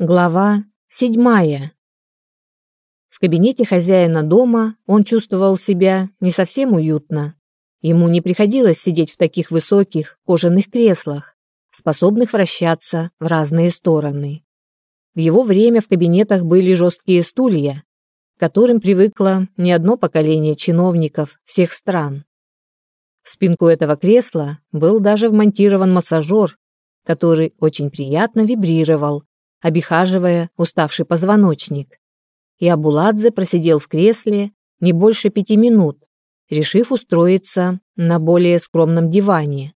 Глава седьмая. В кабинете хозяина дома он чувствовал себя не совсем уютно. Ему не приходилось сидеть в таких высоких кожаных креслах, способных вращаться в разные стороны. В его время в кабинетах были жесткие стулья, к которым привыкло не одно поколение чиновников всех стран. В спинку этого кресла был даже вмонтирован массажер, который очень приятно вибрировал обихаживая уставший позвоночник. И Абуладзе просидел в кресле не больше пяти минут, решив устроиться на более скромном диване.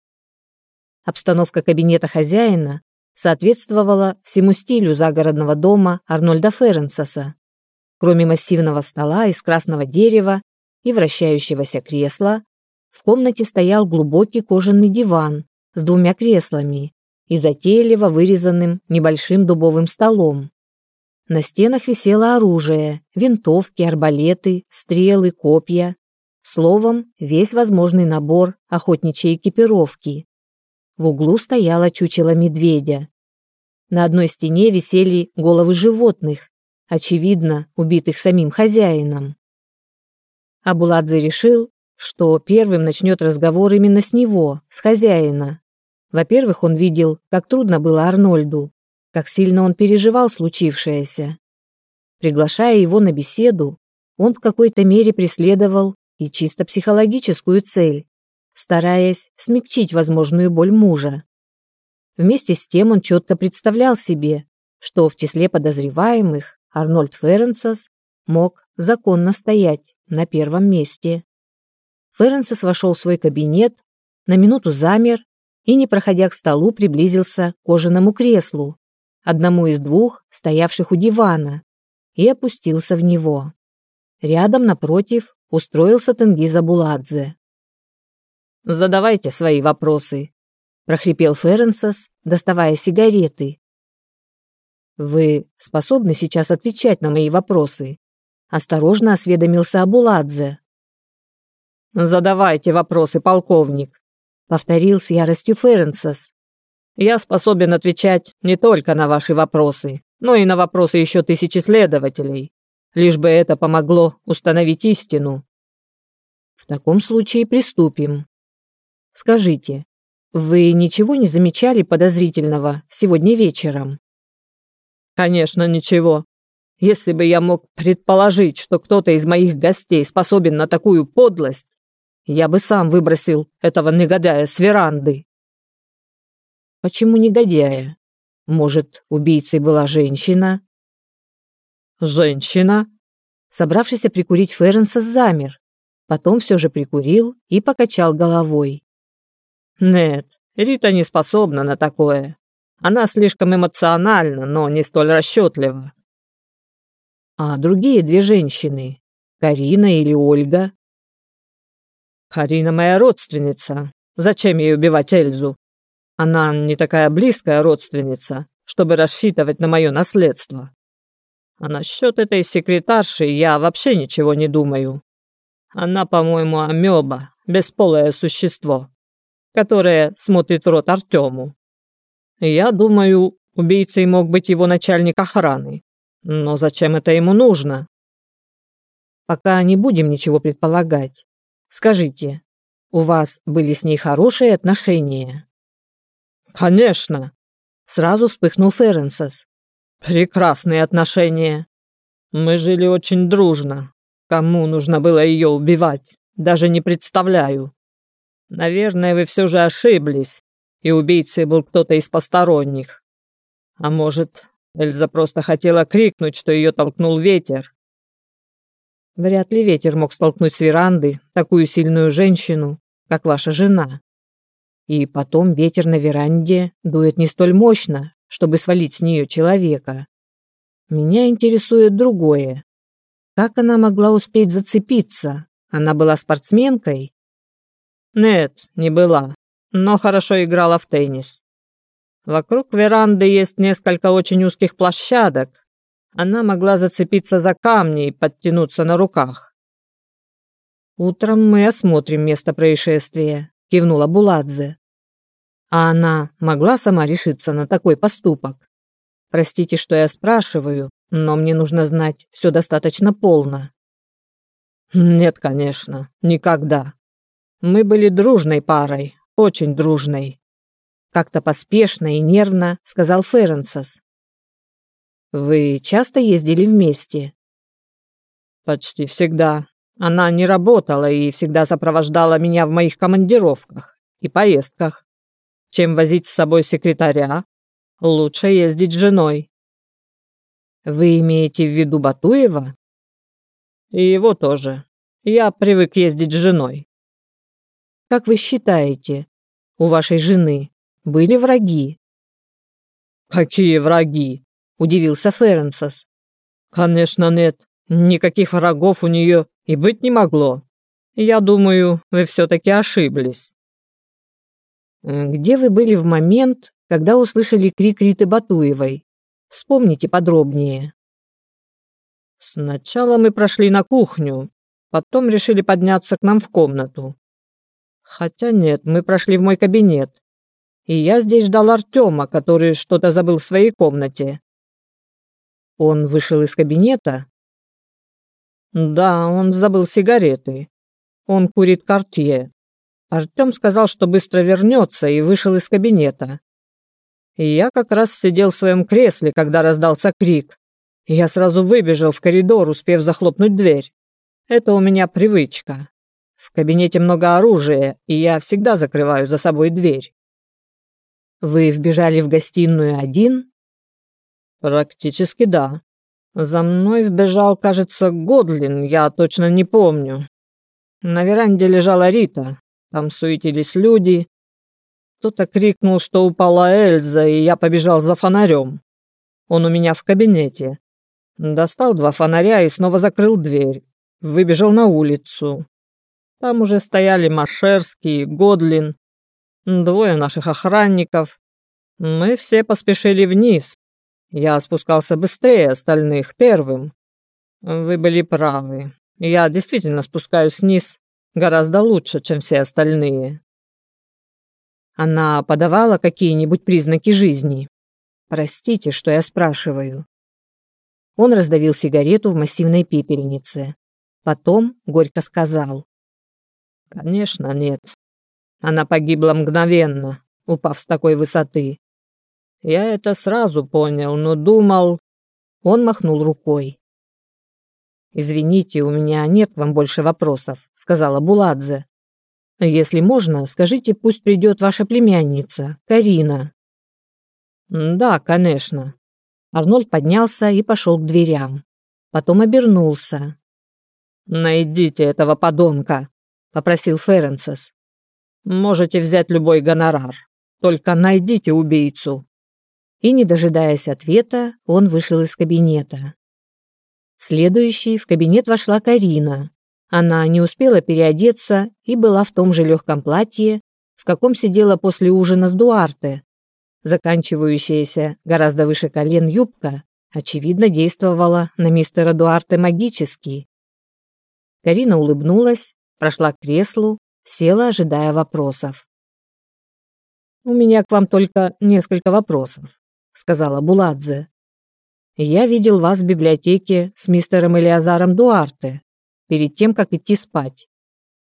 Обстановка кабинета хозяина соответствовала всему стилю загородного дома Арнольда Ференсоса. Кроме массивного стола из красного дерева и вращающегося кресла, в комнате стоял глубокий кожаный диван с двумя креслами и затейливо вырезанным небольшим дубовым столом. На стенах висело оружие, винтовки, арбалеты, стрелы, копья. Словом, весь возможный набор охотничьей экипировки. В углу стояло чучело медведя. На одной стене висели головы животных, очевидно, убитых самим хозяином. Абуладзе решил, что первым начнет разговор именно с него, с хозяина, во-первых, он видел, как трудно было Арнольду, как сильно он переживал случившееся. Приглашая его на беседу, он в какой-то мере преследовал и чисто психологическую цель, стараясь смягчить возможную боль мужа. Вместе с тем он четко представлял себе, что в числе подозреваемых Арнольд Ференсос мог законно стоять на первом месте. Ференсос вошел в свой кабинет, на минуту замер и, не проходя к столу, приблизился к кожаному креслу, одному из двух, стоявших у дивана, и опустился в него. Рядом, напротив, устроился Тенгиза Буладзе. «Задавайте свои вопросы», – прохрипел Ференсос, доставая сигареты. «Вы способны сейчас отвечать на мои вопросы?» – осторожно осведомился Абуладзе. «Задавайте вопросы, полковник», повторил с яростью Ференсос. Я способен отвечать не только на ваши вопросы, но и на вопросы еще тысячи следователей, лишь бы это помогло установить истину. В таком случае приступим. Скажите, вы ничего не замечали подозрительного сегодня вечером? Конечно, ничего. Если бы я мог предположить, что кто-то из моих гостей способен на такую подлость, я бы сам выбросил этого негодяя с веранды. Почему негодяя? Может, убийцей была женщина? Женщина? Собравшийся прикурить Ференса замер. Потом все же прикурил и покачал головой. Нет, Рита не способна на такое. Она слишком эмоциональна, но не столь расчетлива. А другие две женщины, Карина или Ольга, Карина моя родственница. Зачем ей убивать Эльзу? Она не такая близкая родственница, чтобы рассчитывать на мое наследство. А насчет этой секретарши я вообще ничего не думаю. Она, по-моему, амеба, бесполое существо, которое смотрит в рот Артему. Я думаю, убийцей мог быть его начальник охраны. Но зачем это ему нужно? Пока не будем ничего предполагать. Скажите, у вас были с ней хорошие отношения?» «Конечно!» Сразу вспыхнул Ференсос. «Прекрасные отношения. Мы жили очень дружно. Кому нужно было ее убивать, даже не представляю. Наверное, вы все же ошиблись, и убийцей был кто-то из посторонних. А может, Эльза просто хотела крикнуть, что ее толкнул ветер, Вряд ли ветер мог столкнуть с веранды такую сильную женщину, как ваша жена. И потом ветер на веранде дует не столь мощно, чтобы свалить с нее человека. Меня интересует другое. Как она могла успеть зацепиться? Она была спортсменкой? Нет, не была, но хорошо играла в теннис. Вокруг веранды есть несколько очень узких площадок, она могла зацепиться за камни и подтянуться на руках. «Утром мы осмотрим место происшествия», — кивнула Буладзе. «А она могла сама решиться на такой поступок? Простите, что я спрашиваю, но мне нужно знать все достаточно полно. Нет, конечно, никогда. Мы были дружной парой, очень дружной. Как-то поспешно и нервно сказал Ференсос. Вы часто ездили вместе? Почти всегда. Она не работала и всегда сопровождала меня в моих командировках и поездках. Чем возить с собой секретаря, лучше ездить с женой. Вы имеете в виду Батуева? И его тоже. Я привык ездить с женой. Как вы считаете, у вашей жены были враги? Какие враги? Удивился Ференсос. Конечно, нет. Никаких врагов у нее и быть не могло. Я думаю, вы все-таки ошиблись. Где вы были в момент, когда услышали крик Риты Батуевой? Вспомните подробнее. Сначала мы прошли на кухню, потом решили подняться к нам в комнату. Хотя нет, мы прошли в мой кабинет. И я здесь ждал Артема, который что-то забыл в своей комнате. Он вышел из кабинета? Да, он забыл сигареты. Он курит картье. Артем сказал, что быстро вернется, и вышел из кабинета. Я как раз сидел в своем кресле, когда раздался крик. я сразу выбежал в коридор, успев захлопнуть дверь. Это у меня привычка. В кабинете много оружия, и я всегда закрываю за собой дверь. Вы вбежали в гостиную один? Практически да. За мной вбежал, кажется, Годлин, я точно не помню. На веранде лежала Рита. Там суетились люди, кто-то крикнул, что упала Эльза, и я побежал за фонарем. Он у меня в кабинете. Достал два фонаря и снова закрыл дверь. Выбежал на улицу. Там уже стояли Машерский Годлин. Двое наших охранников. Мы все поспешили вниз. Я спускался быстрее остальных, первым. Вы были правы. Я действительно спускаюсь вниз гораздо лучше, чем все остальные. Она подавала какие-нибудь признаки жизни? Простите, что я спрашиваю. Он раздавил сигарету в массивной пепельнице. Потом горько сказал. Конечно, нет. Она погибла мгновенно, упав с такой высоты. Я это сразу понял, но думал... Он махнул рукой. «Извините, у меня нет к вам больше вопросов», — сказала Буладзе. Если можно, скажите, пусть придет ваша племянница, Карина. Да, конечно. Арнольд поднялся и пошел к дверям. Потом обернулся. Найдите этого подонка, попросил Ференсес. Можете взять любой гонорар, только найдите убийцу. И не дожидаясь ответа, он вышел из кабинета. Следующий в кабинет вошла Карина. Она не успела переодеться и была в том же легком платье, в каком сидела после ужина с Дуарте. Заканчивающаяся гораздо выше колен юбка, очевидно, действовала на мистера Дуарте магически. Карина улыбнулась, прошла к креслу, села, ожидая вопросов. «У меня к вам только несколько вопросов», — сказала Буладзе. «Я видел вас в библиотеке с мистером Элиазаром Дуарте перед тем, как идти спать.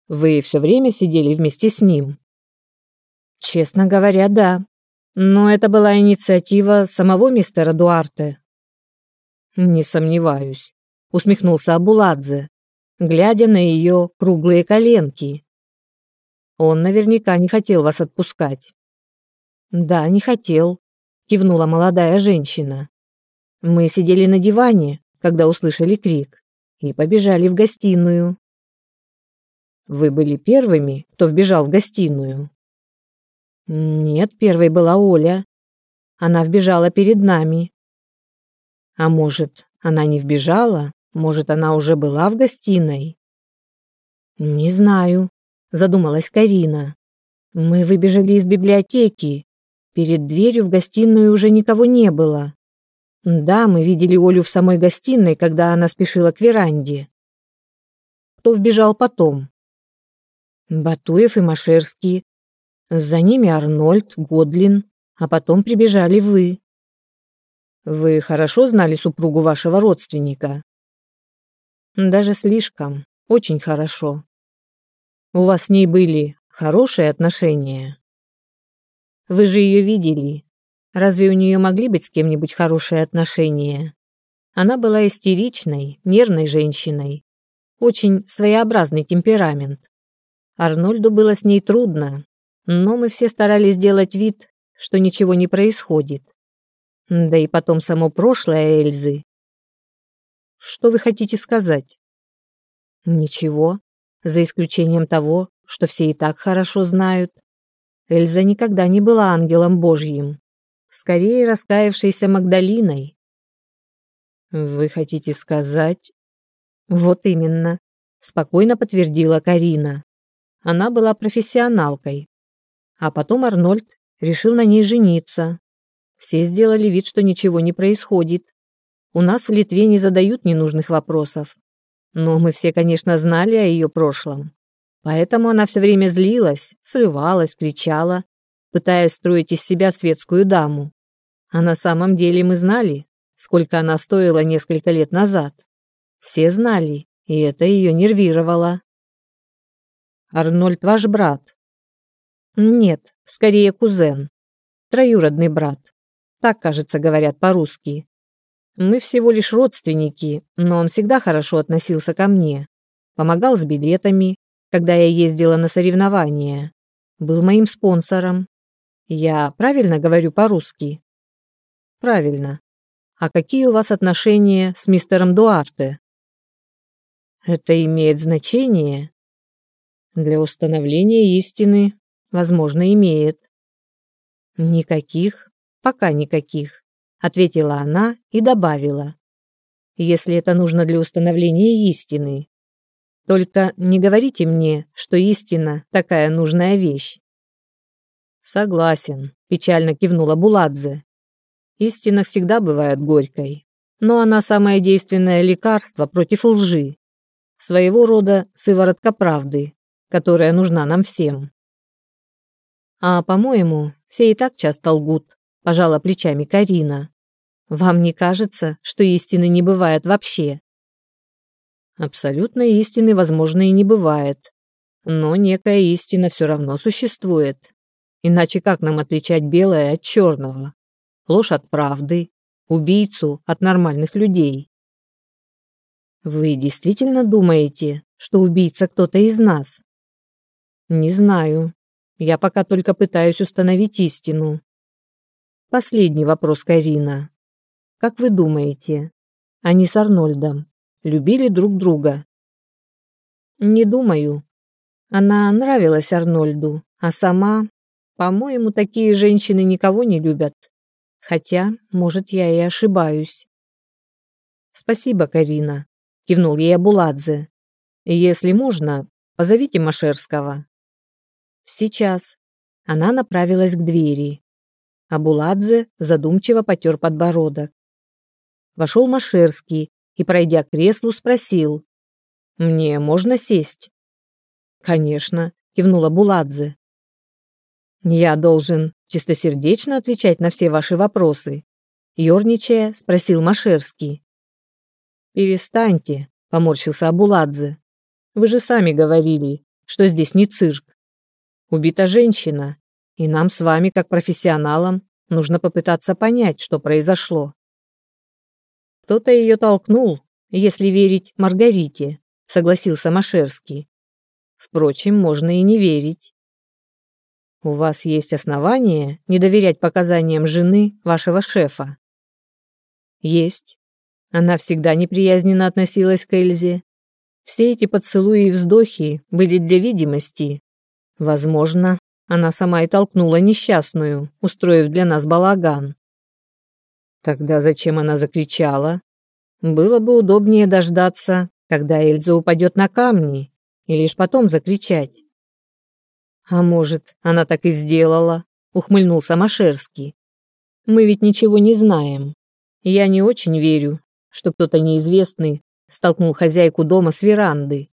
Вы все время сидели вместе с ним? Честно говоря, да. Но это была инициатива самого мистера Дуарте. Не сомневаюсь, усмехнулся Абуладзе, глядя на ее круглые коленки. Он наверняка не хотел вас отпускать. Да, не хотел, кивнула молодая женщина. Мы сидели на диване, когда услышали крик и побежали в гостиную. Вы были первыми, кто вбежал в гостиную? Нет, первой была Оля. Она вбежала перед нами. А может, она не вбежала? Может, она уже была в гостиной? Не знаю, задумалась Карина. Мы выбежали из библиотеки. Перед дверью в гостиную уже никого не было. Да, мы видели Олю в самой гостиной, когда она спешила к веранде. Кто вбежал потом? Батуев и Машерский. За ними Арнольд, Годлин, а потом прибежали вы. Вы хорошо знали супругу вашего родственника? Даже слишком, очень хорошо. У вас с ней были хорошие отношения? Вы же ее видели. Разве у нее могли быть с кем-нибудь хорошие отношения? Она была истеричной, нервной женщиной. Очень своеобразный темперамент. Арнольду было с ней трудно, но мы все старались сделать вид, что ничего не происходит. Да и потом само прошлое Эльзы. Что вы хотите сказать? Ничего, за исключением того, что все и так хорошо знают. Эльза никогда не была ангелом Божьим, скорее раскаявшейся Магдалиной. Вы хотите сказать? Вот именно, спокойно подтвердила Карина. Она была профессионалкой. А потом Арнольд решил на ней жениться. Все сделали вид, что ничего не происходит. У нас в Литве не задают ненужных вопросов. Но мы все, конечно, знали о ее прошлом. Поэтому она все время злилась, срывалась, кричала, пытаясь строить из себя светскую даму. А на самом деле мы знали, сколько она стоила несколько лет назад. Все знали, и это ее нервировало. Арнольд ваш брат? Нет, скорее кузен. Троюродный брат. Так, кажется, говорят по-русски. Мы всего лишь родственники, но он всегда хорошо относился ко мне. Помогал с билетами, когда я ездила на соревнования. Был моим спонсором. Я правильно говорю по-русски? Правильно. А какие у вас отношения с мистером Дуарте? Это имеет значение? Для установления истины, возможно, имеет. Никаких, пока никаких, ответила она и добавила. Если это нужно для установления истины. Только не говорите мне, что истина такая нужная вещь. Согласен, печально кивнула Буладзе. Истина всегда бывает горькой, но она самое действенное лекарство против лжи. Своего рода сыворотка правды, которая нужна нам всем. А, по-моему, все и так часто лгут, пожала плечами Карина. Вам не кажется, что истины не бывает вообще? Абсолютной истины, возможно, и не бывает. Но некая истина все равно существует. Иначе как нам отличать белое от черного? Ложь от правды, убийцу от нормальных людей? Вы действительно думаете, что убийца кто-то из нас? Не знаю. Я пока только пытаюсь установить истину. Последний вопрос, Карина. Как вы думаете, они с Арнольдом любили друг друга? Не думаю. Она нравилась Арнольду, а сама, по-моему, такие женщины никого не любят. Хотя, может, я и ошибаюсь. Спасибо, Карина, кивнул ей Абуладзе. Если можно, позовите Машерского. Сейчас. Она направилась к двери. Абуладзе задумчиво потер подбородок. Вошел Машерский и, пройдя к креслу, спросил. «Мне можно сесть?» «Конечно», — кивнула Буладзе. «Я должен чистосердечно отвечать на все ваши вопросы?» Ёрничая, спросил Машерский. «Перестаньте», — поморщился Абуладзе. «Вы же сами говорили, что здесь не цирк. Убита женщина, и нам с вами, как профессионалам, нужно попытаться понять, что произошло. Кто-то ее толкнул, если верить Маргарите, согласился Машерский. Впрочем, можно и не верить. У вас есть основания не доверять показаниям жены вашего шефа? Есть. Она всегда неприязненно относилась к Эльзе. Все эти поцелуи и вздохи были для видимости, Возможно, она сама и толкнула несчастную, устроив для нас балаган. Тогда зачем она закричала? Было бы удобнее дождаться, когда Эльза упадет на камни, и лишь потом закричать. А может, она так и сделала, ухмыльнулся Машерский. Мы ведь ничего не знаем. Я не очень верю, что кто-то неизвестный столкнул хозяйку дома с веранды.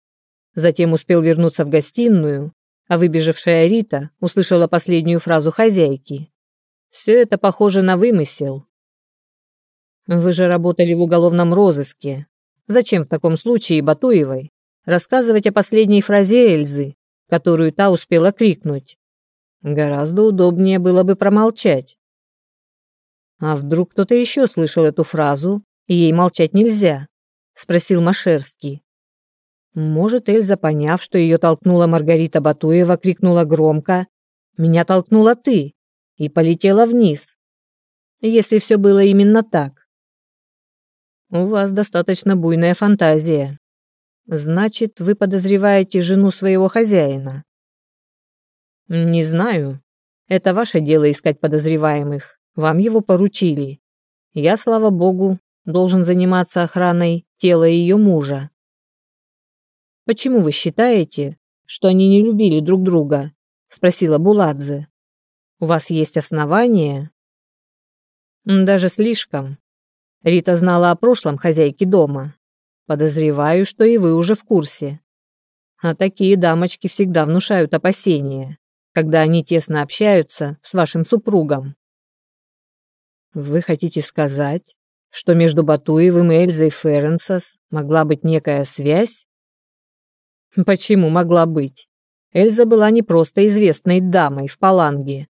Затем успел вернуться в гостиную а выбежавшая Рита услышала последнюю фразу хозяйки. Все это похоже на вымысел. Вы же работали в уголовном розыске. Зачем в таком случае Батуевой рассказывать о последней фразе Эльзы, которую та успела крикнуть? Гораздо удобнее было бы промолчать. А вдруг кто-то еще слышал эту фразу, и ей молчать нельзя? Спросил Машерский. Может, Эльза, поняв, что ее толкнула Маргарита Батуева, крикнула громко «Меня толкнула ты!» и полетела вниз. Если все было именно так. У вас достаточно буйная фантазия. Значит, вы подозреваете жену своего хозяина. Не знаю. Это ваше дело искать подозреваемых. Вам его поручили. Я, слава богу, должен заниматься охраной тела ее мужа. Почему вы считаете, что они не любили друг друга? спросила Буладзе. У вас есть основания? Даже слишком. Рита знала о прошлом хозяйки дома. Подозреваю, что и вы уже в курсе. А такие дамочки всегда внушают опасения, когда они тесно общаются с вашим супругом. Вы хотите сказать, что между Батуевым и Эльзой Ференсос могла быть некая связь? Почему могла быть? Эльза была не просто известной дамой в Паланге.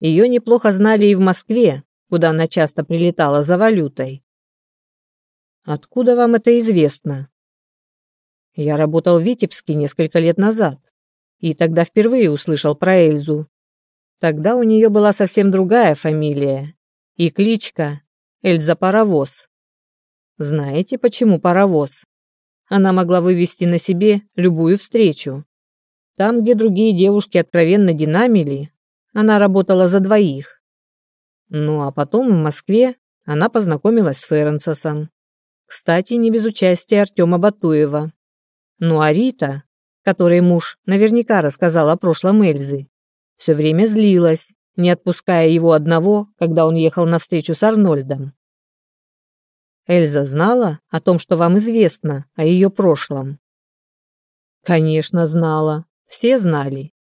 Ее неплохо знали и в Москве, куда она часто прилетала за валютой. Откуда вам это известно? Я работал в Витебске несколько лет назад, и тогда впервые услышал про Эльзу. Тогда у нее была совсем другая фамилия и кличка Эльза Паровоз. Знаете, почему паровоз? Она могла вывести на себе любую встречу. Там, где другие девушки откровенно динамили, она работала за двоих. Ну а потом в Москве она познакомилась с Ференсосом. Кстати, не без участия Артема Батуева. Ну а Рита, которой муж наверняка рассказал о прошлом Эльзы, все время злилась, не отпуская его одного, когда он ехал на встречу с Арнольдом. Эльза знала о том, что вам известно о ее прошлом? Конечно, знала. Все знали.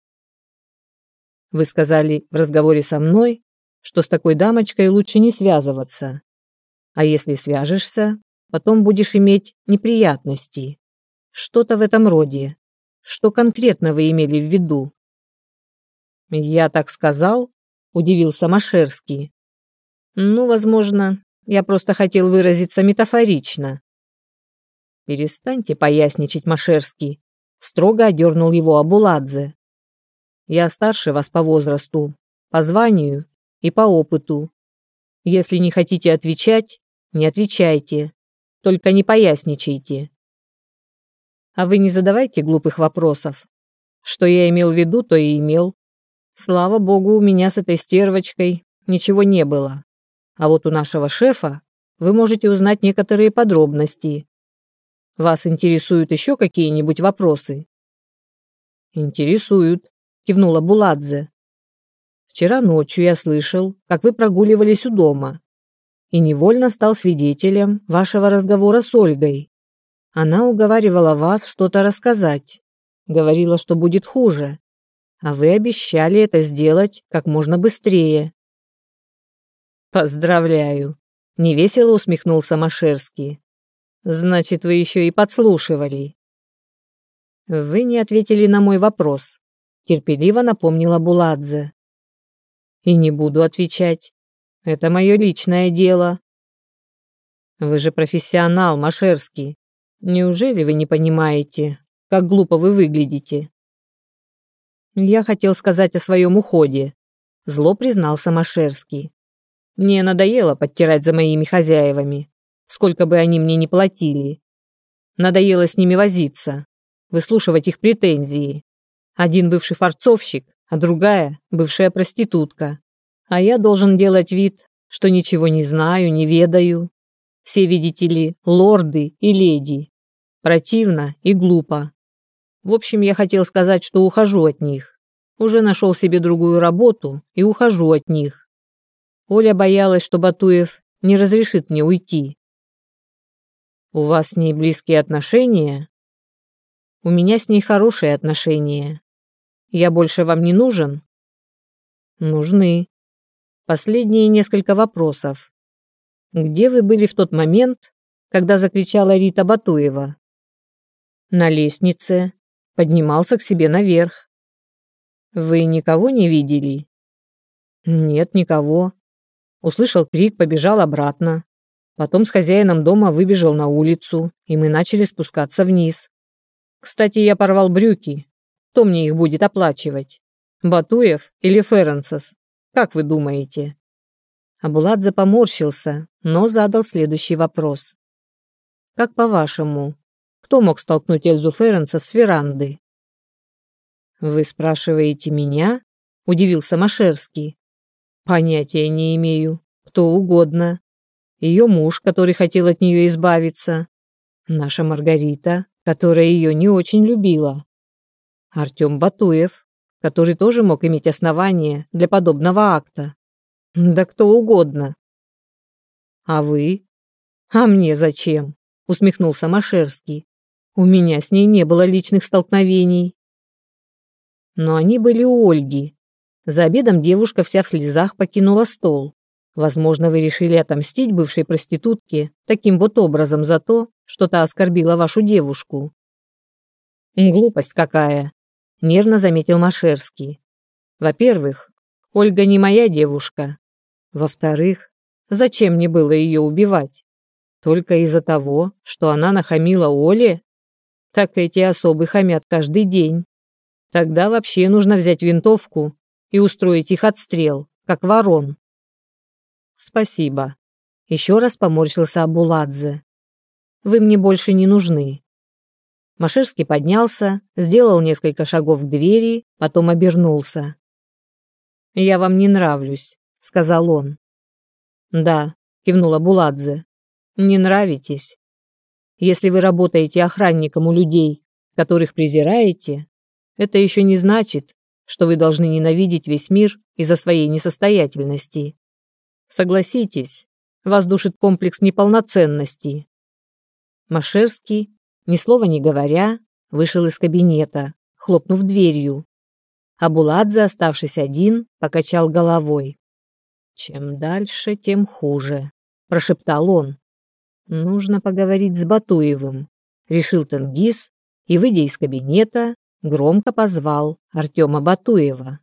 Вы сказали в разговоре со мной, что с такой дамочкой лучше не связываться. А если свяжешься, Потом будешь иметь неприятности. Что-то в этом роде. Что конкретно вы имели в виду? Я так сказал, удивился Машерский. Ну, возможно, я просто хотел выразиться метафорично. Перестаньте поясничать, Машерский, строго одернул его Абуладзе. Я старше вас по возрасту, по званию и по опыту. Если не хотите отвечать, не отвечайте. Только не поясничайте. А вы не задавайте глупых вопросов. Что я имел в виду, то и имел. Слава богу, у меня с этой стервочкой ничего не было. А вот у нашего шефа вы можете узнать некоторые подробности. Вас интересуют еще какие-нибудь вопросы? Интересуют, кивнула Буладзе. Вчера ночью я слышал, как вы прогуливались у дома и невольно стал свидетелем вашего разговора с Ольгой. Она уговаривала вас что-то рассказать, говорила, что будет хуже, а вы обещали это сделать как можно быстрее. Поздравляю, невесело усмехнулся Машерский. Значит, вы еще и подслушивали. Вы не ответили на мой вопрос, терпеливо напомнила Буладзе. И не буду отвечать. Это мое личное дело. Вы же профессионал, Машерский. Неужели вы не понимаете, как глупо вы выглядите? Я хотел сказать о своем уходе. Зло признался Машерский. Мне надоело подтирать за моими хозяевами, сколько бы они мне ни платили. Надоело с ними возиться, выслушивать их претензии. Один бывший форцовщик, а другая бывшая проститутка а я должен делать вид, что ничего не знаю, не ведаю. Все, видите ли, лорды и леди. Противно и глупо. В общем, я хотел сказать, что ухожу от них. Уже нашел себе другую работу и ухожу от них. Оля боялась, что Батуев не разрешит мне уйти. У вас с ней близкие отношения? У меня с ней хорошие отношения. Я больше вам не нужен? Нужны. Последние несколько вопросов. где вы были в тот момент, когда закричала Рита Батуева?» «На лестнице. Поднимался к себе наверх». «Вы никого не видели?» «Нет, никого». Услышал крик, побежал обратно. Потом с хозяином дома выбежал на улицу, и мы начали спускаться вниз. Кстати, я порвал брюки. Кто мне их будет оплачивать? Батуев или Ференсес? Как вы думаете?» Абуладзе поморщился, но задал следующий вопрос. «Как по-вашему, кто мог столкнуть Эльзу Ференса с веранды?» «Вы спрашиваете меня?» – удивился Машерский. «Понятия не имею. Кто угодно. Ее муж, который хотел от нее избавиться. Наша Маргарита, которая ее не очень любила. Артем Батуев, который тоже мог иметь основания для подобного акта. Да кто угодно. А вы? А мне зачем? Усмехнулся Машерский. У меня с ней не было личных столкновений. Но они были у Ольги. За обедом девушка вся в слезах покинула стол. Возможно, вы решили отомстить бывшей проститутке таким вот образом за то, что та оскорбила вашу девушку. Глупость какая нервно заметил Машерский. Во-первых, Ольга не моя девушка. Во-вторых, зачем мне было ее убивать? Только из-за того, что она нахамила Оле? Так эти особы хамят каждый день. Тогда вообще нужно взять винтовку и устроить их отстрел, как ворон. Спасибо. Еще раз поморщился Абуладзе. Вы мне больше не нужны. Машерский поднялся, сделал несколько шагов к двери, потом обернулся. «Я вам не нравлюсь», — сказал он. «Да», — кивнула Буладзе. «Не нравитесь. Если вы работаете охранником у людей, которых презираете, это еще не значит, что вы должны ненавидеть весь мир из-за своей несостоятельности. Согласитесь, вас душит комплекс неполноценности». Машерский ни слова не говоря, вышел из кабинета, хлопнув дверью. А Буладзе, оставшись один, покачал головой. «Чем дальше, тем хуже», – прошептал он. «Нужно поговорить с Батуевым», – решил Тенгиз и, выйдя из кабинета, громко позвал Артема Батуева.